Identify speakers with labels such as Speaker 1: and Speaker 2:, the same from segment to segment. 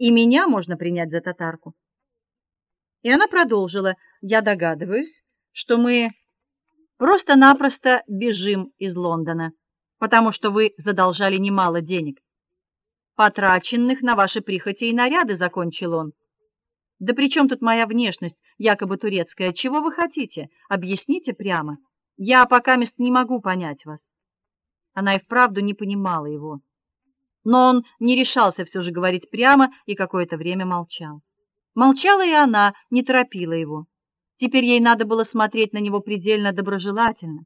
Speaker 1: И меня можно принять за татарку. И она продолжила: "Я догадываюсь, что мы просто-напросто бежим из Лондона, потому что вы задолжали немало денег, потраченных на ваши прихоти и наряды", закончил он. "Да при чем тут моя внешность, якобы турецкая? Чего вы хотите? Объясните прямо. Я пока мест не могу понять вас". Она и вправду не понимала его. Но он не решался все же говорить прямо и какое-то время молчал. Молчала и она, не торопила его. Теперь ей надо было смотреть на него предельно доброжелательно.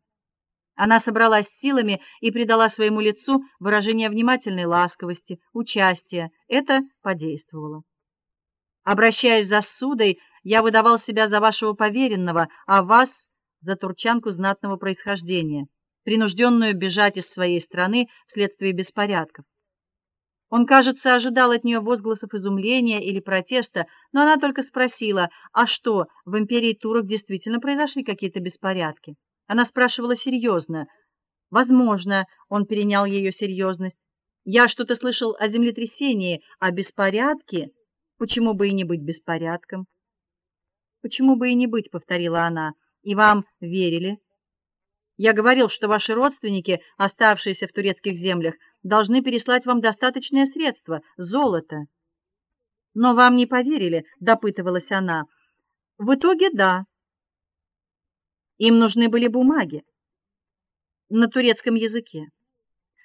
Speaker 1: Она собралась силами и придала своему лицу выражение внимательной ласковости, участия. Это подействовало. Обращаясь за судой, я выдавал себя за вашего поверенного, а вас за турчанку знатного происхождения, принужденную бежать из своей страны вследствие беспорядков. Он, кажется, ожидал от нее возгласов изумления или протеста, но она только спросила: "А что, в империи турок действительно произошли какие-то беспорядки?" Она спрашивала серьезно. Возможно, он перенял ее серьезность. Я что-то слышал о землетрясении, о беспорядке. Почему бы и не быть беспорядком? Почему бы и не быть, повторила она. И вам верили? Я говорил, что ваши родственники, оставшиеся в турецких землях, должны переслать вам достаточные средства, золото. Но вам не поверили, допытывалась она. В итоге да. Им нужны были бумаги на турецком языке.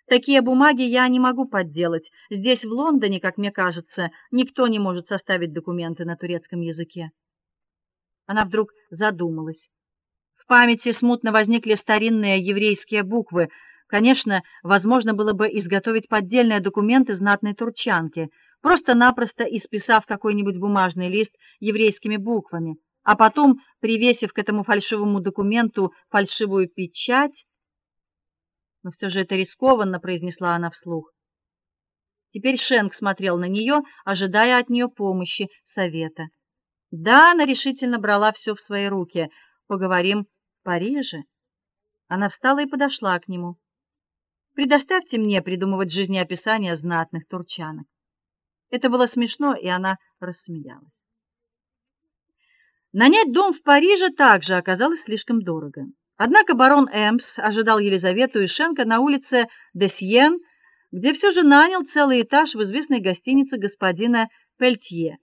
Speaker 1: Такие бумаги я не могу подделать. Здесь в Лондоне, как мне кажется, никто не может составить документы на турецком языке. Она вдруг задумалась. Памяти смутно возникли старинные еврейские буквы, Конечно, возможно было бы изготовить поддельные документы знатной турчанки, просто-напросто исписав какой-нибудь бумажный лист еврейскими буквами, а потом привесив к этому фальшивому документу фальшивую печать. Но все же это рискованно, произнесла она вслух. Теперь Шенк смотрел на нее, ожидая от нее помощи, совета. Да, она решительно брала все в свои руки. Поговорим в Париже. Она встала и подошла к нему. Предоставьте мне придумывать жизнеописания знатных турчанок. Это было смешно, и она рассмеялась. Нанять дом в Париже также оказалось слишком дорого. Однако барон Эмс ожидал Елизавету и Шенка на улице Десьен, где все же нанял целый этаж в известной гостинице господина Пельтье.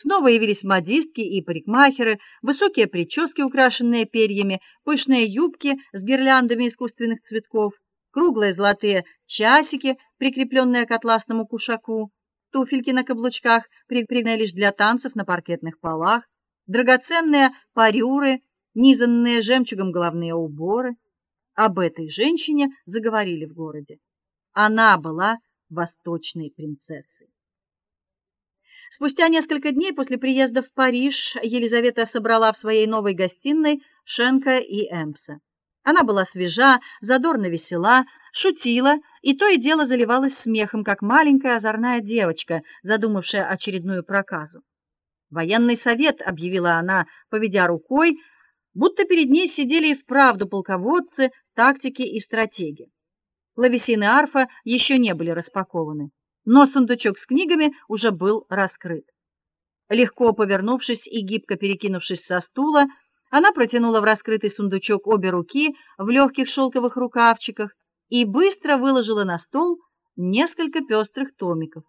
Speaker 1: Снова явились модистки и парикмахеры, высокие прически, украшенные перьями, пышные юбки с гирляндами искусственных цветков круглые золотые часики, прикрепленные к атласному кушаку, туфельки на каблучках, прикрепленные лишь для танцев на паркетных полах, драгоценные парюры, низанные жемчугом головные уборы. Об этой женщине заговорили в городе. Она была восточной принцессой. Спустя несколько дней после приезда в Париж Елизавета собрала в своей новой гостиной Шенка и Эмса. Она была свежа, задорно весела, шутила и то и дело заливалась смехом, как маленькая озорная девочка, задумавшая очередную проказу. Военный совет, объявила она, поведя рукой, будто перед ней сидели и вправду полководцы, тактики и стратеги. Клавесины арфа еще не были распакованы, но сундучок с книгами уже был раскрыт. Легко повернувшись и гибко перекинувшись со стула, она протянула в раскрытый сундучок обе руки в легких шелковых рукавчиках и быстро выложила на стол несколько пестрых томиков.